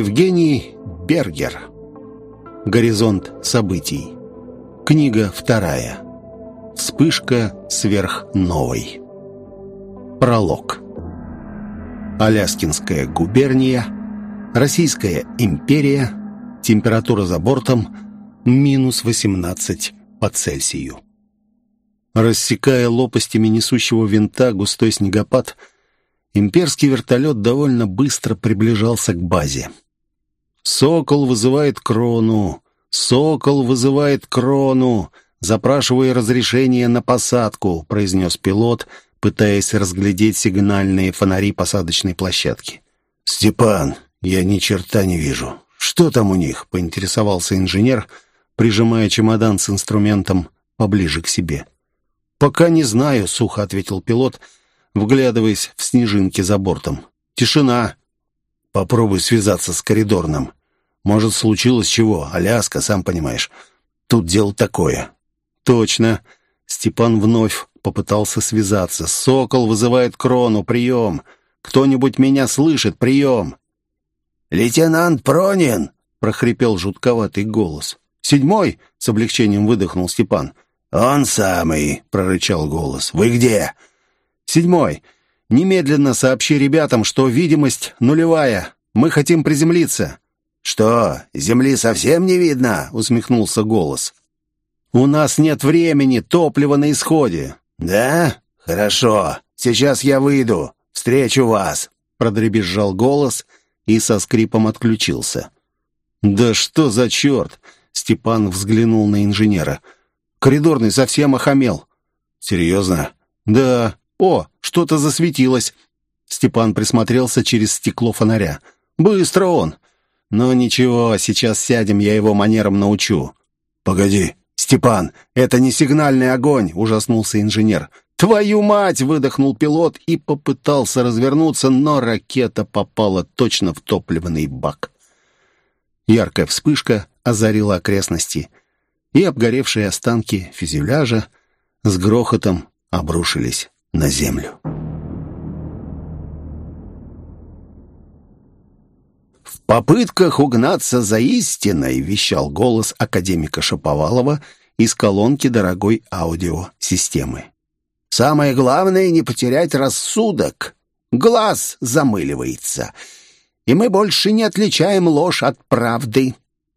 Евгений Бергер. Горизонт событий. Книга вторая. Вспышка сверхновой. Пролог. Аляскинская губерния. Российская империя. Температура за бортом минус 18 по Цельсию. Рассекая лопастями несущего винта густой снегопад, имперский вертолет довольно быстро приближался к базе. «Сокол вызывает крону! Сокол вызывает крону! Запрашивая разрешение на посадку», — произнес пилот, пытаясь разглядеть сигнальные фонари посадочной площадки. «Степан, я ни черта не вижу. Что там у них?» — поинтересовался инженер, прижимая чемодан с инструментом поближе к себе. «Пока не знаю», — сухо ответил пилот, — вглядываясь в снежинки за бортом. «Тишина!» «Попробуй связаться с коридорным. Может, случилось чего? Аляска, сам понимаешь. Тут дело такое». «Точно!» Степан вновь попытался связаться. «Сокол вызывает крону. Прием! Кто-нибудь меня слышит? Прием!» «Лейтенант Пронин!» — прохрипел жутковатый голос. «Седьмой!» — с облегчением выдохнул Степан. «Он самый!» — прорычал голос. «Вы где?» Седьмой. Немедленно сообщи ребятам, что видимость нулевая. Мы хотим приземлиться». «Что, земли совсем не видно?» — усмехнулся голос. «У нас нет времени, топливо на исходе». «Да? Хорошо. Сейчас я выйду. Встречу вас», — продребезжал голос и со скрипом отключился. «Да что за черт?» — Степан взглянул на инженера. «Коридорный совсем охамел». «Серьезно?» «Да. «О, что-то засветилось!» Степан присмотрелся через стекло фонаря. «Быстро он!» «Но ничего, сейчас сядем, я его манерам научу». «Погоди, Степан, это не сигнальный огонь!» — ужаснулся инженер. «Твою мать!» — выдохнул пилот и попытался развернуться, но ракета попала точно в топливный бак. Яркая вспышка озарила окрестности, и обгоревшие останки фюзеляжа с грохотом обрушились на землю. Попытках угнаться за истиной вещал голос академика Шаповалова из колонки дорогой аудиосистемы. «Самое главное — не потерять рассудок. Глаз замыливается, и мы больше не отличаем ложь от правды.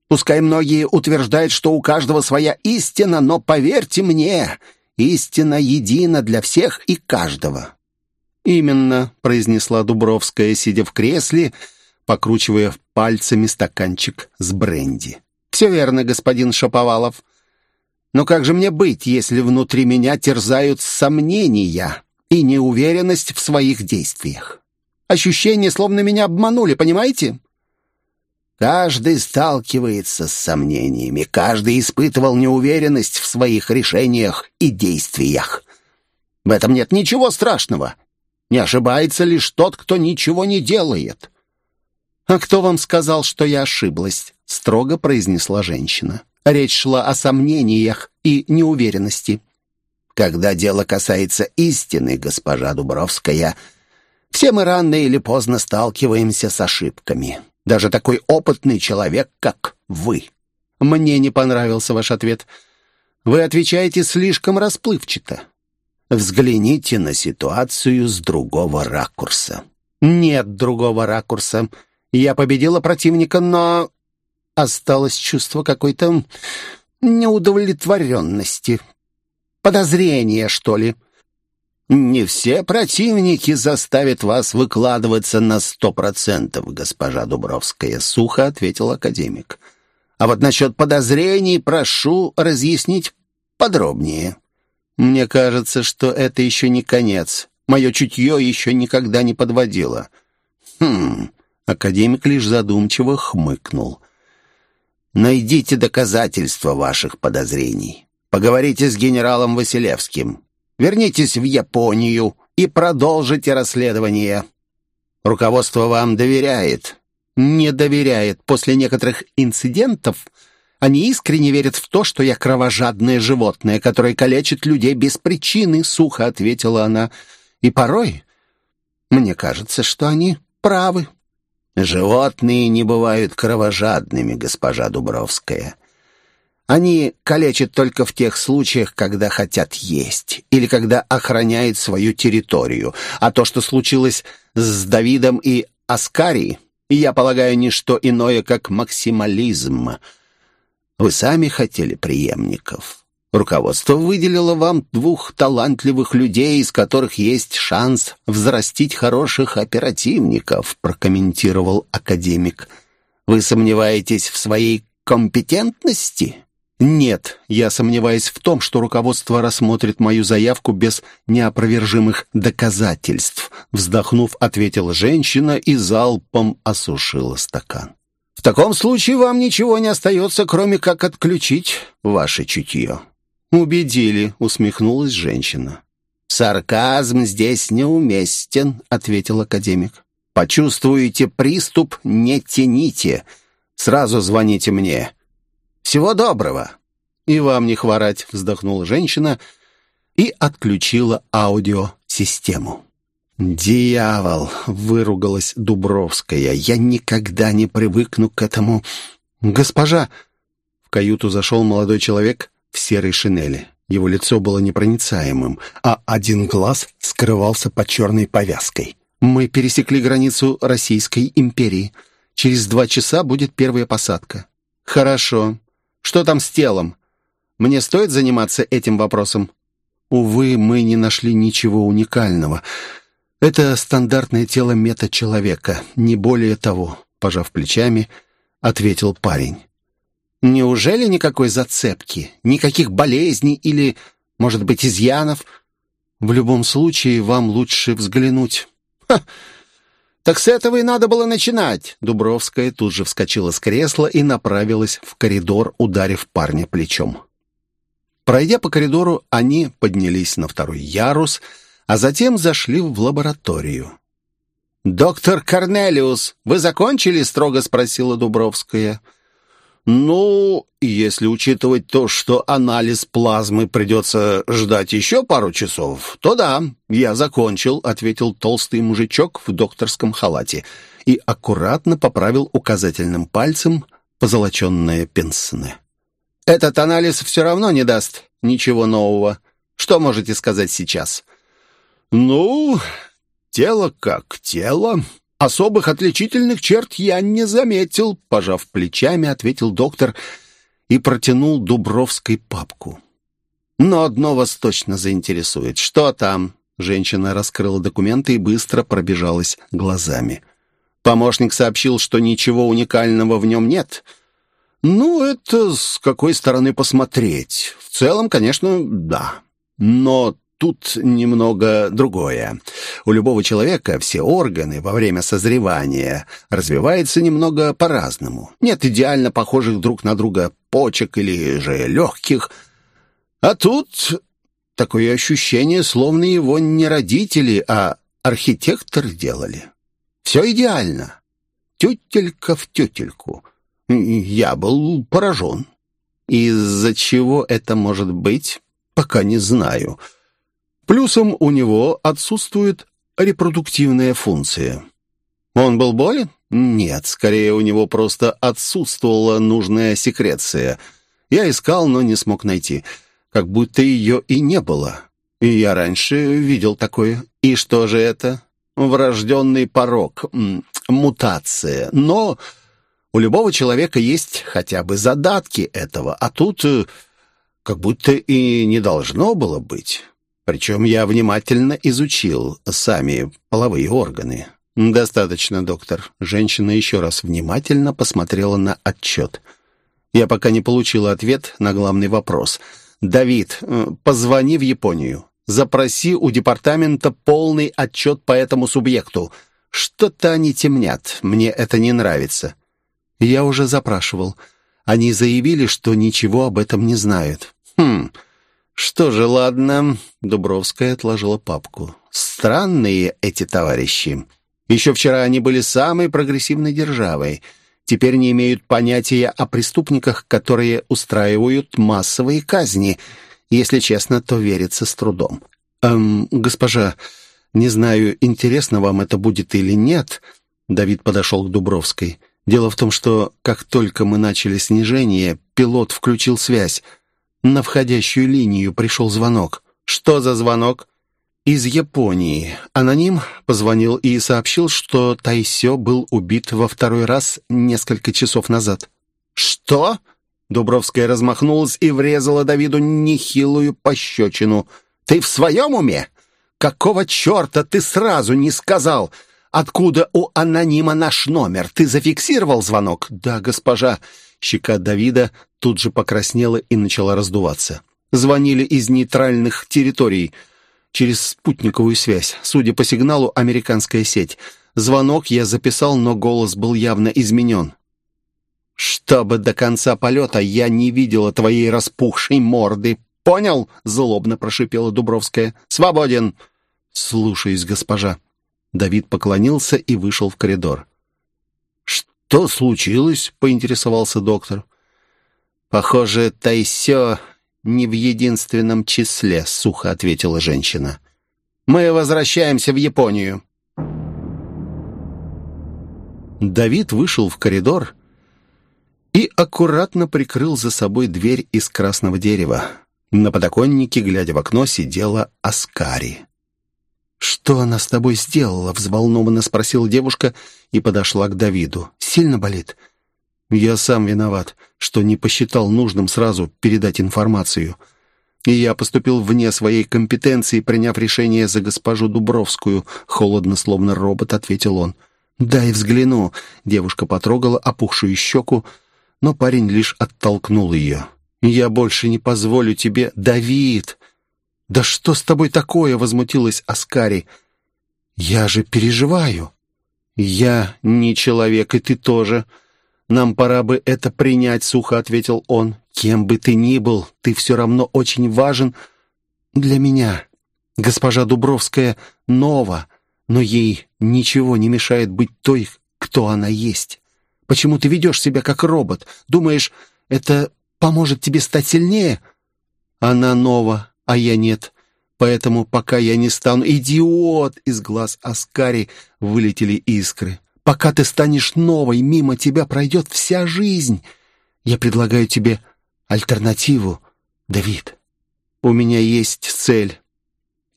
Пускай многие утверждают, что у каждого своя истина, но поверьте мне, Истина едина для всех и каждого». «Именно», — произнесла Дубровская, сидя в кресле, покручивая пальцами стаканчик с бренди. «Все верно, господин Шаповалов. Но как же мне быть, если внутри меня терзают сомнения и неуверенность в своих действиях? Ощущение, словно меня обманули, понимаете? Каждый сталкивается с сомнениями, каждый испытывал неуверенность в своих решениях и действиях. В этом нет ничего страшного. Не ошибается лишь тот, кто ничего не делает. «А кто вам сказал, что я ошиблась?» — строго произнесла женщина. Речь шла о сомнениях и неуверенности. «Когда дело касается истины, госпожа Дубровская, все мы рано или поздно сталкиваемся с ошибками. Даже такой опытный человек, как вы. Мне не понравился ваш ответ. Вы отвечаете слишком расплывчато. Взгляните на ситуацию с другого ракурса. Нет другого ракурса. Я победила противника, но осталось чувство какой-то неудовлетворенности. Подозрения, что ли. «Не все противники заставят вас выкладываться на сто процентов, госпожа Дубровская», — сухо ответил академик. «А вот насчет подозрений прошу разъяснить подробнее. Мне кажется, что это еще не конец. Мое чутье еще никогда не подводило». «Хм...» — академик лишь задумчиво хмыкнул. «Найдите доказательства ваших подозрений. Поговорите с генералом Василевским. Вернитесь в Японию и продолжите расследование. Руководство вам доверяет. Не доверяет. После некоторых инцидентов они искренне верят в то, что я кровожадное животное, которое калечит людей без причины, сухо ответила она. И порой мне кажется, что они правы. Животные не бывают кровожадными, госпожа Дубровская. Они калечат только в тех случаях, когда хотят есть или когда охраняют свою территорию. А то, что случилось с Давидом и Аскари, я полагаю, не что иное, как максимализм. Вы сами хотели преемников. Руководство выделило вам двух талантливых людей, из которых есть шанс взрастить хороших оперативников», прокомментировал академик. «Вы сомневаетесь в своей компетентности?» «Нет, я сомневаюсь в том, что руководство рассмотрит мою заявку без неопровержимых доказательств», вздохнув, ответила женщина и залпом осушила стакан. «В таком случае вам ничего не остается, кроме как отключить ваше чутье». «Убедили», — усмехнулась женщина. «Сарказм здесь неуместен», — ответил академик. «Почувствуете приступ, не тяните. Сразу звоните мне. Всего доброго». «И вам не хворать», — вздохнула женщина и отключила аудиосистему. «Дьявол!» — выругалась Дубровская. «Я никогда не привыкну к этому...» «Госпожа!» В каюту зашел молодой человек в серой шинели. Его лицо было непроницаемым, а один глаз скрывался под черной повязкой. «Мы пересекли границу Российской империи. Через два часа будет первая посадка». «Хорошо. Что там с телом? Мне стоит заниматься этим вопросом?» «Увы, мы не нашли ничего уникального. Это стандартное тело мета-человека, не более того», — пожав плечами, ответил парень. Неужели никакой зацепки, никаких болезней или, может быть, изъянов? В любом случае, вам лучше взглянуть. Ха! Так с этого и надо было начинать. Дубровская тут же вскочила с кресла и направилась в коридор, ударив парня плечом. Пройдя по коридору, они поднялись на второй ярус, а затем зашли в лабораторию. «Доктор Корнелиус, вы закончили?» — строго спросила Дубровская. «Ну, если учитывать то, что анализ плазмы придется ждать еще пару часов, то да, я закончил», — ответил толстый мужичок в докторском халате и аккуратно поправил указательным пальцем позолоченное пенсне. «Этот анализ все равно не даст ничего нового. Что можете сказать сейчас?» «Ну, тело как тело», Особых отличительных черт я не заметил, пожав плечами, ответил доктор и протянул Дубровской папку. Но одно вас точно заинтересует. Что там? Женщина раскрыла документы и быстро пробежалась глазами. Помощник сообщил, что ничего уникального в нем нет. Ну, это с какой стороны посмотреть. В целом, конечно, да. Но тут немного другое. У любого человека все органы во время созревания развиваются немного по-разному. Нет идеально похожих друг на друга почек или же легких. А тут такое ощущение, словно его не родители, а архитектор делали. Все идеально. Тютелька в тютельку. Я был поражен. Из-за чего это может быть, пока не знаю. Плюсом у него отсутствует репродуктивная функция. Он был болен? Нет, скорее у него просто отсутствовала нужная секреция. Я искал, но не смог найти. Как будто ее и не было. И я раньше видел такое. И что же это? Врожденный порог, мутация. Но у любого человека есть хотя бы задатки этого, а тут э, как будто и не должно было быть. Причем я внимательно изучил сами половые органы. «Достаточно, доктор». Женщина еще раз внимательно посмотрела на отчет. Я пока не получила ответ на главный вопрос. «Давид, э, позвони в Японию. Запроси у департамента полный отчет по этому субъекту. Что-то они темнят. Мне это не нравится». Я уже запрашивал. Они заявили, что ничего об этом не знают. «Хм...» «Что же, ладно», — Дубровская отложила папку. «Странные эти товарищи. Еще вчера они были самой прогрессивной державой. Теперь не имеют понятия о преступниках, которые устраивают массовые казни. Если честно, то верится с трудом». «Эм, госпожа, не знаю, интересно вам это будет или нет, Давид подошел к Дубровской. Дело в том, что как только мы начали снижение, пилот включил связь. На входящую линию пришел звонок. «Что за звонок?» «Из Японии. Аноним позвонил и сообщил, что Тайсё был убит во второй раз несколько часов назад». «Что?» Дубровская размахнулась и врезала Давиду нехилую пощечину. «Ты в своем уме? Какого черта ты сразу не сказал? Откуда у анонима наш номер? Ты зафиксировал звонок?» «Да, госпожа». Щека Давида тут же покраснела и начала раздуваться. «Звонили из нейтральных территорий» через спутниковую связь. Судя по сигналу, американская сеть. Звонок я записал, но голос был явно изменен. «Чтобы до конца полета я не видела твоей распухшей морды. Понял?» — злобно прошипела Дубровская. «Свободен!» «Слушаюсь, госпожа». Давид поклонился и вышел в коридор. «Что случилось?» — поинтересовался доктор. «Похоже, Тайсё не в единственном числе», — сухо ответила женщина. «Мы возвращаемся в Японию». Давид вышел в коридор и аккуратно прикрыл за собой дверь из красного дерева. На подоконнике, глядя в окно, сидела Аскари. «Что она с тобой сделала?» — взволнованно спросила девушка и подошла к Давиду. «Сильно болит?» «Я сам виноват, что не посчитал нужным сразу передать информацию. И я поступил вне своей компетенции, приняв решение за госпожу Дубровскую», — холодно, словно робот, ответил он. «Дай взгляну». Девушка потрогала опухшую щеку, но парень лишь оттолкнул ее. «Я больше не позволю тебе, Давид!» «Да что с тобой такое?» — возмутилась Аскари. «Я же переживаю». «Я не человек, и ты тоже. Нам пора бы это принять», — сухо ответил он. «Кем бы ты ни был, ты все равно очень важен для меня. Госпожа Дубровская нова, но ей ничего не мешает быть той, кто она есть». Почему ты ведешь себя как робот? Думаешь, это поможет тебе стать сильнее? Она нова, а я нет. Поэтому пока я не стану... Идиот! Из глаз Аскари вылетели искры. Пока ты станешь новой, мимо тебя пройдет вся жизнь. Я предлагаю тебе альтернативу, Давид. У меня есть цель.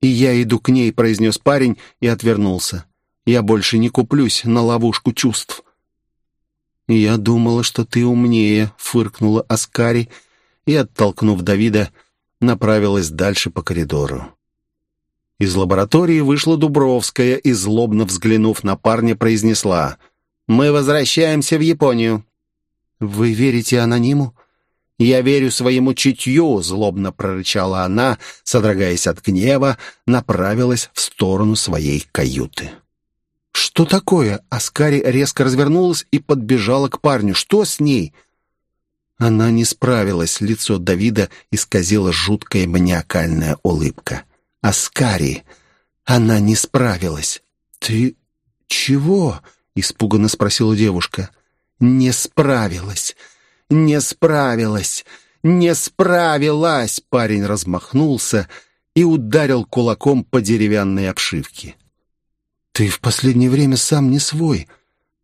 И я иду к ней, произнес парень и отвернулся. Я больше не куплюсь на ловушку чувств. «Я думала, что ты умнее», — фыркнула Аскари и, оттолкнув Давида, направилась дальше по коридору. Из лаборатории вышла Дубровская и, злобно взглянув на парня, произнесла «Мы возвращаемся в Японию». «Вы верите анониму?» «Я верю своему чутью», — злобно прорычала она, содрогаясь от гнева, направилась в сторону своей каюты. «Что такое?» Аскари резко развернулась и подбежала к парню. «Что с ней?» Она не справилась. Лицо Давида исказила жуткая маниакальная улыбка. «Аскари! Она не справилась!» «Ты чего?» — испуганно спросила девушка. «Не справилась! Не справилась! Не справилась!» Парень размахнулся и ударил кулаком по деревянной обшивке. «Ты в последнее время сам не свой.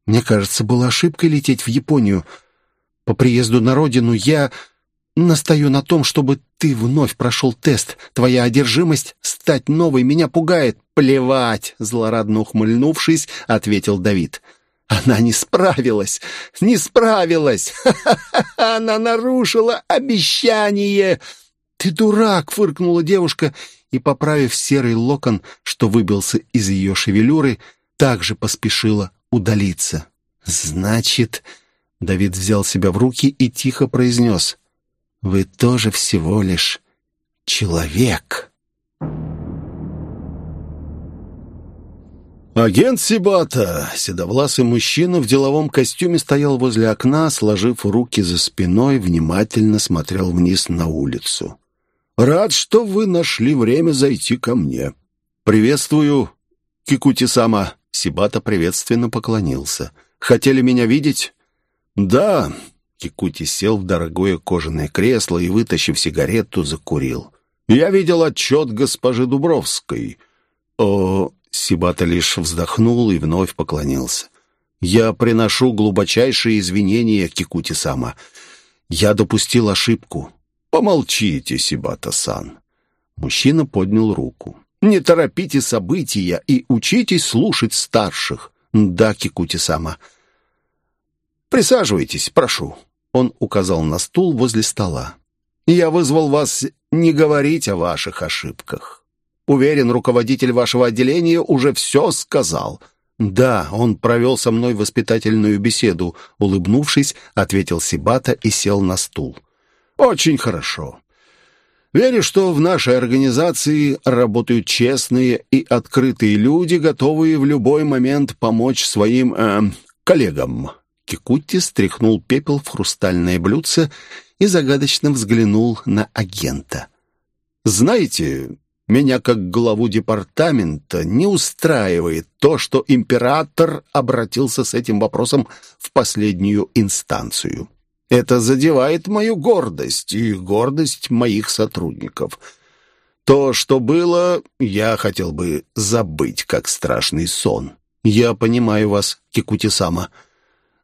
Мне кажется, была ошибкой лететь в Японию. По приезду на родину я настаю на том, чтобы ты вновь прошел тест. Твоя одержимость стать новой меня пугает. Плевать!» Злорадно ухмыльнувшись, ответил Давид. «Она не справилась! Не справилась! Она нарушила обещание!» «Ты дурак!» — фыркнула девушка и, поправив серый локон, что выбился из ее шевелюры, также поспешила удалиться. «Значит...» — Давид взял себя в руки и тихо произнес. «Вы тоже всего лишь человек». Агент Сибата, седовласый мужчина в деловом костюме, стоял возле окна, сложив руки за спиной, внимательно смотрел вниз на улицу. Рад, что вы нашли время зайти ко мне. Приветствую, Кикути-сама. Сибата приветственно поклонился. Хотели меня видеть? Да. Кикути сел в дорогое кожаное кресло и, вытащив сигарету, закурил. Я видел отчет госпожи Дубровской. О, Сибата лишь вздохнул и вновь поклонился. «Я приношу глубочайшие извинения, Кикути-сама. Я допустил ошибку». «Помолчите, Сибата-сан». Мужчина поднял руку. «Не торопите события и учитесь слушать старших». «Да, Кикути-сама». «Присаживайтесь, прошу». Он указал на стул возле стола. «Я вызвал вас не говорить о ваших ошибках. Уверен, руководитель вашего отделения уже все сказал». «Да, он провел со мной воспитательную беседу», — улыбнувшись, ответил Сибата и сел на стул. «Очень хорошо. Верю, что в нашей организации работают честные и открытые люди, готовые в любой момент помочь своим э, коллегам». Кикутти стряхнул пепел в хрустальное блюдце и загадочно взглянул на агента. «Знаете, меня, как главу департамента, не устраивает то, что император обратился с этим вопросом в последнюю инстанцию. Это задевает мою гордость и гордость моих сотрудников. То, что было, я хотел бы забыть, как страшный сон. Я понимаю вас, Кикути-сама.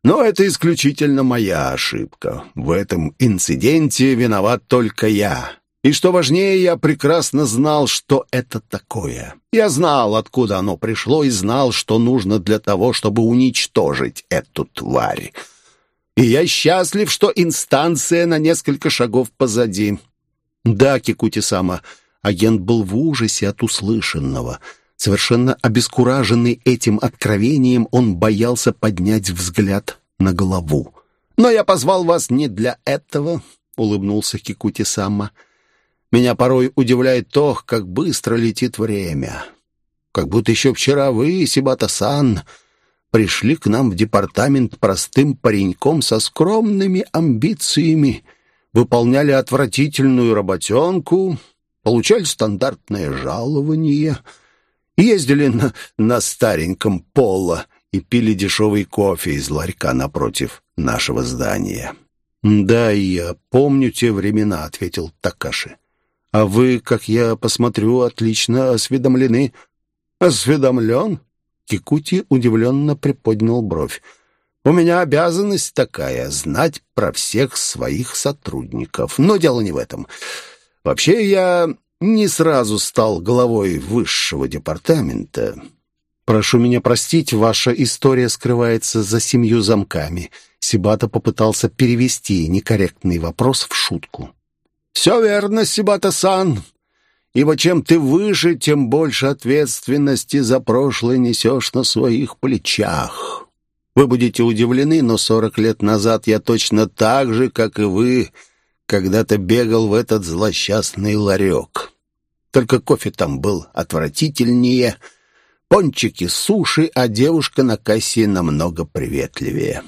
Но это исключительно моя ошибка. В этом инциденте виноват только я. И что важнее, я прекрасно знал, что это такое. Я знал, откуда оно пришло, и знал, что нужно для того, чтобы уничтожить эту тварь. И я счастлив, что инстанция на несколько шагов позади. Да, Кикути-сама, агент был в ужасе от услышанного. Совершенно обескураженный этим откровением, он боялся поднять взгляд на голову. «Но я позвал вас не для этого», — улыбнулся Кикути-сама. Меня порой удивляет то, как быстро летит время. Как будто еще вчера вы, Сибата-сан, пришли к нам в департамент простым пареньком со скромными амбициями, выполняли отвратительную работенку, получали стандартное жалование, ездили на, на стареньком поло и пили дешевый кофе из ларька напротив нашего здания. «Да, я помню те времена», — ответил Такаши. А вы, как я посмотрю, отлично осведомлены». «Осведомлен?» Кикути удивленно приподнял бровь. «У меня обязанность такая — знать про всех своих сотрудников. Но дело не в этом. Вообще, я не сразу стал главой высшего департамента. Прошу меня простить, ваша история скрывается за семью замками». Сибата попытался перевести некорректный вопрос в шутку. «Все верно, Сибата-сан. Ибо чем ты выше, тем больше ответственности за прошлое несешь на своих плечах. Вы будете удивлены, но сорок лет назад я точно так же, как и вы, когда-то бегал в этот злосчастный ларек. Только кофе там был отвратительнее, пончики, суши, а девушка на кассе намного приветливее.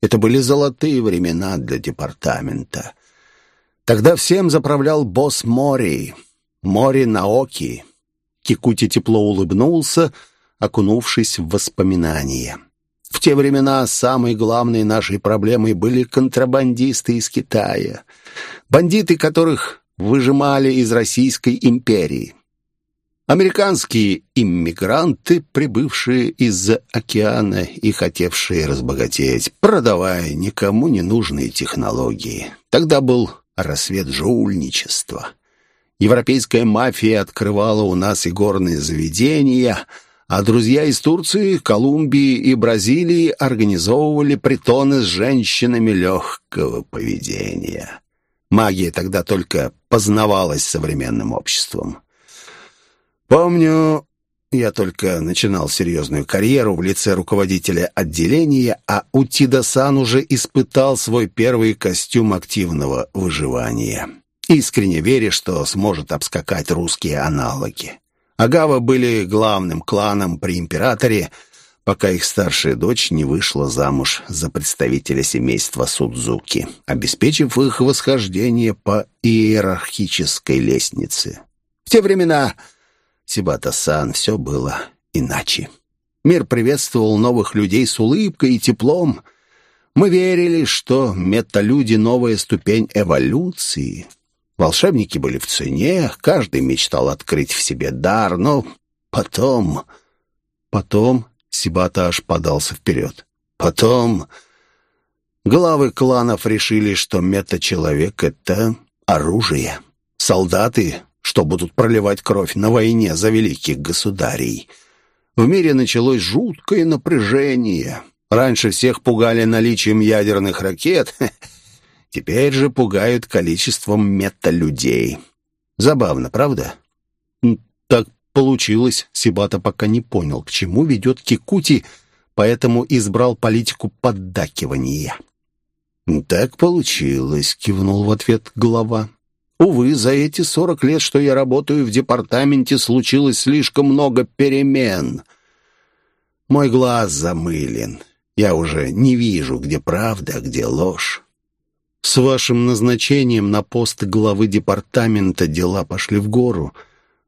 Это были золотые времена для департамента». Тогда всем заправлял босс Мори, Мори Наоки. Кикути тепло улыбнулся, окунувшись в воспоминания. В те времена самой главной нашей проблемой были контрабандисты из Китая. Бандиты, которых выжимали из Российской империи. Американские иммигранты, прибывшие из-за океана и хотевшие разбогатеть, продавая никому не нужные технологии. Тогда был рассвет жульничества. Европейская мафия открывала у нас и горные заведения, а друзья из Турции, Колумбии и Бразилии организовывали притоны с женщинами легкого поведения. Магия тогда только познавалась современным обществом. Помню, я только начинал серьезную карьеру в лице руководителя отделения, а Утида-сан уже испытал свой первый костюм активного выживания. Искренне веря, что сможет обскакать русские аналоги. Агава были главным кланом при императоре, пока их старшая дочь не вышла замуж за представителя семейства Судзуки, обеспечив их восхождение по иерархической лестнице. В те времена Сибата-сан, все было иначе. Мир приветствовал новых людей с улыбкой и теплом. Мы верили, что металюди — новая ступень эволюции. Волшебники были в цене, каждый мечтал открыть в себе дар, но потом... Потом Сибата аж подался вперед. Потом главы кланов решили, что мета-человек — это оружие. Солдаты, что будут проливать кровь на войне за великих государей. В мире началось жуткое напряжение. Раньше всех пугали наличием ядерных ракет, теперь же пугают количеством мета-людей. Забавно, правда? Так получилось. Сибата пока не понял, к чему ведет Кикути, поэтому избрал политику поддакивания. «Так получилось», — кивнул в ответ глава. «Увы, за эти сорок лет, что я работаю в департаменте, случилось слишком много перемен. Мой глаз замылен. Я уже не вижу, где правда, а где ложь. С вашим назначением на пост главы департамента дела пошли в гору.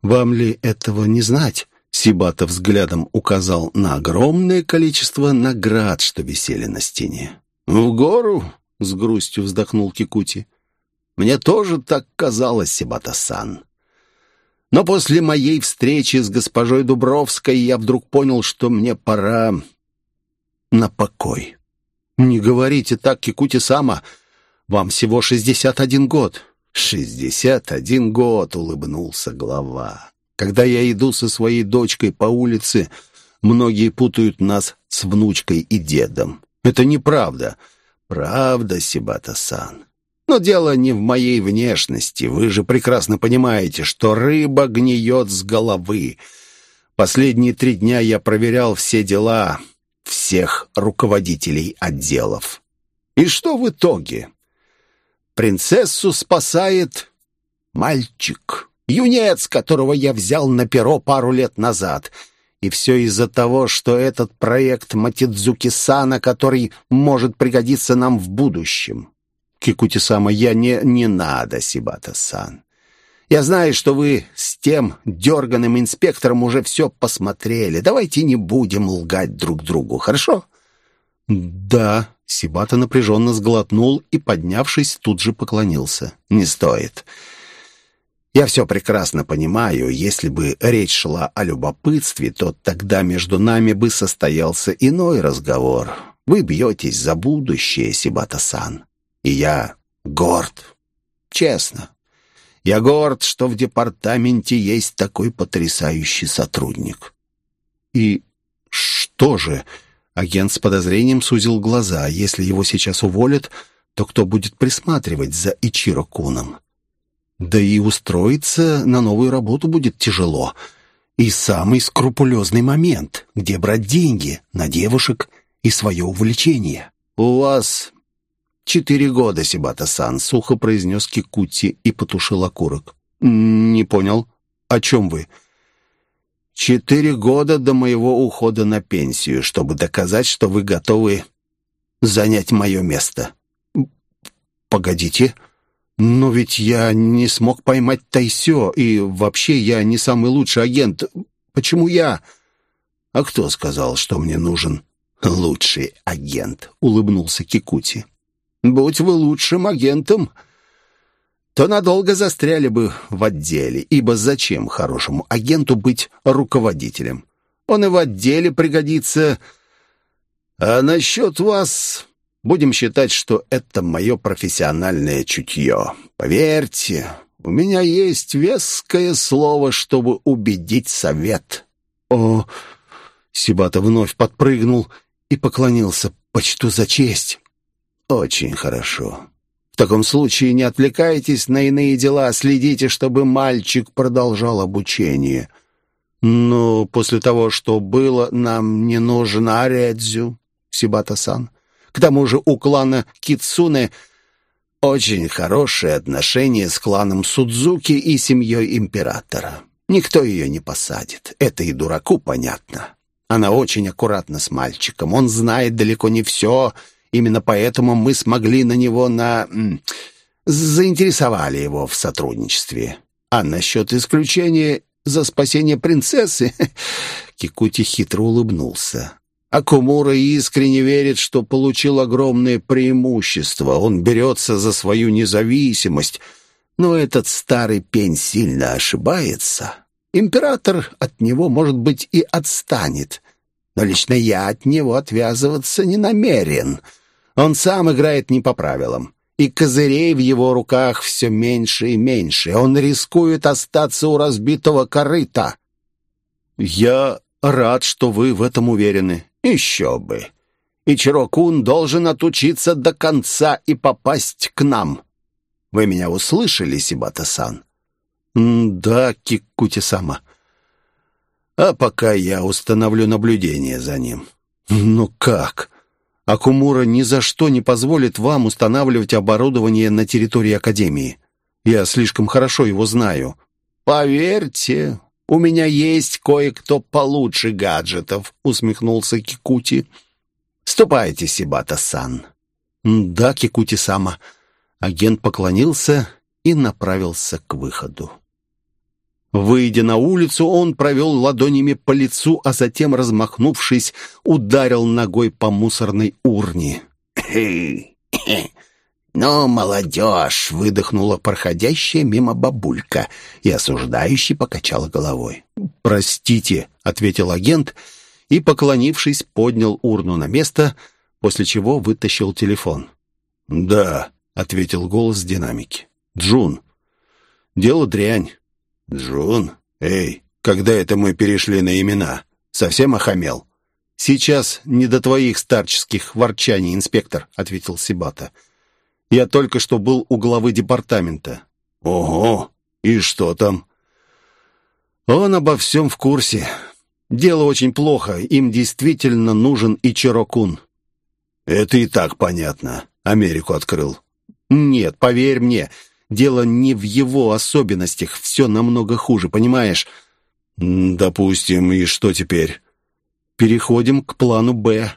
Вам ли этого не знать?» Сибата взглядом указал на огромное количество наград, что висели на стене. «В гору?» — с грустью вздохнул Кикути. «Мне тоже так казалось, Сибата-сан. Но после моей встречи с госпожой Дубровской я вдруг понял, что мне пора на покой». «Не говорите так, Кикути-сама. Вам всего шестьдесят один год». «Шестьдесят один год», — улыбнулся глава. «Когда я иду со своей дочкой по улице, многие путают нас с внучкой и дедом. Это неправда». «Правда, Сибата-сан. Но дело не в моей внешности. Вы же прекрасно понимаете, что рыба гниет с головы. Последние три дня я проверял все дела всех руководителей отделов. И что в итоге? Принцессу спасает мальчик, юнец, которого я взял на перо пару лет назад. И все из-за того, что этот проект Матидзуки-сана, который может пригодиться нам в будущем. Кикути-сама, я не... Не надо, Сибата-сан. Я знаю, что вы с тем дерганым инспектором уже все посмотрели. Давайте не будем лгать друг другу, хорошо? Да, Сибата напряженно сглотнул и, поднявшись, тут же поклонился. «Не стоит. Я все прекрасно понимаю. Если бы речь шла о любопытстве, то тогда между нами бы состоялся иной разговор. Вы бьетесь за будущее, Сибата-сан. И я горд. Честно. Я горд, что в департаменте есть такой потрясающий сотрудник». «И что же?» Агент с подозрением сузил глаза. Если его сейчас уволят, то кто будет присматривать за Ичиро Куном? Да и устроиться на новую работу будет тяжело. И самый скрупулезный момент, где брать деньги на девушек и свое увлечение. «У вас четыре года, Сибата-сан», — сухо произнес Кикути и потушил окурок. «Не понял. О чем вы?» Четыре года до моего ухода на пенсию, чтобы доказать, что вы готовы занять мое место. Погодите, но ведь я не смог поймать Тайсё, и вообще я не самый лучший агент. Почему я? А кто сказал, что мне нужен лучший агент? Улыбнулся Кикути. Будь вы лучшим агентом, то надолго застряли бы в отделе, ибо зачем хорошему агенту быть руководителем? Он и в отделе пригодится. А насчет вас... Будем считать, что это мое профессиональное чутье. Поверьте, у меня есть веское слово, чтобы убедить совет. О, Сибата вновь подпрыгнул и поклонился. Почту за честь. Очень хорошо. В таком случае не отвлекайтесь на иные дела, следите, чтобы мальчик продолжал обучение. Но после того, что было, нам не нужен Аредзю, Сибата-сан. К тому же у клана Кицуне очень хорошие отношения с кланом Судзуки и семьей императора. Никто ее не посадит, это и дураку понятно. Она очень аккуратна с мальчиком, он знает далеко не все Именно поэтому мы смогли на него на... заинтересовали его в сотрудничестве. А насчет исключения за спасение принцессы...» Кикути хитро улыбнулся. Акумура искренне верит, что получил огромное преимущество. Он берется за свою независимость. Но этот старый пень сильно ошибается. Император от него, может быть, и отстанет. Но лично я от него отвязываться не намерен. Он сам играет не по правилам. И козырей в его руках все меньше и меньше. Он рискует остаться у разбитого корыта. Я рад, что вы в этом уверены. Еще бы. И Чирокун должен отучиться до конца и попасть к нам. Вы меня услышали, Сибата-сан? Да, Кикути-сама. А пока я установлю наблюдение за ним. Ну как? Акумура ни за что не позволит вам устанавливать оборудование на территории Академии. Я слишком хорошо его знаю. Поверьте, у меня есть кое-кто получше гаджетов, усмехнулся Кикути. Ступайте, Сибата-сан. Да, Кикути-сама. Агент поклонился и направился к выходу. Выйдя на улицу, он провел ладонями по лицу, а затем, размахнувшись, ударил ногой по мусорной урне. «Ну, молодежь!» — выдохнула проходящая мимо бабулька и осуждающе покачала головой. «Простите», — ответил агент и, поклонившись, поднял урну на место, после чего вытащил телефон. «Да», — ответил голос динамики. «Джун, дело дрянь. «Джун? Эй, когда это мы перешли на имена? Совсем охамел?» «Сейчас не до твоих старческих ворчаний, инспектор», — ответил Сибата. «Я только что был у главы департамента». «Ого! И что там?» «Он обо всем в курсе. Дело очень плохо. Им действительно нужен Ичирокун». «Это и так понятно. Америку открыл». «Нет, поверь мне, Дело не в его особенностях, все намного хуже, понимаешь? Допустим, и что теперь? Переходим к плану «Б».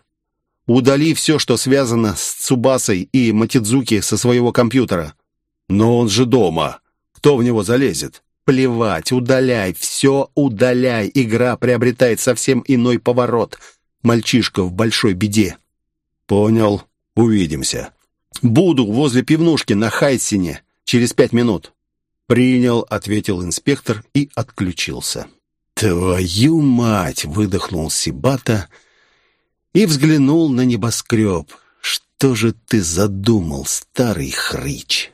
Удали все, что связано с Цубасой и Матидзуки со своего компьютера. Но он же дома. Кто в него залезет? Плевать, удаляй, все удаляй. Игра приобретает совсем иной поворот. Мальчишка в большой беде. Понял. Увидимся. Буду возле пивнушки на Хайсине. Через пять минут». «Принял», — ответил инспектор и отключился. «Твою мать!» — выдохнул Сибата и взглянул на небоскреб. «Что же ты задумал, старый хрыч?»